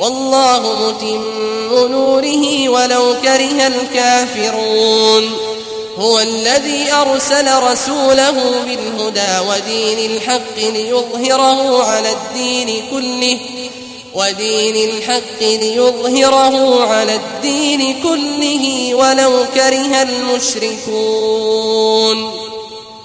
والله متم نوره ولو كره الكافرون. هو الذي أرسل رسوله بالهدى ودين الحق ليظهره على الدين كله ودين الحق ليظهره على الدين كله ولو كره المشركون.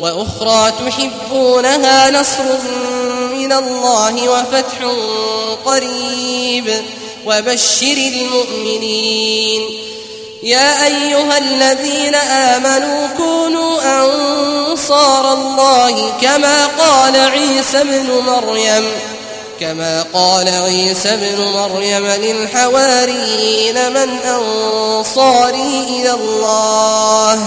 وأخرى تحبونها نصر من الله وفتح قريب. وبشر المؤمنين. يا أيها الذين آمنوا كونوا أنصار الله كما قال عيسى ابن مريم. كما قال عيسى ابن مريم للحواريين من أنصاري إلى الله.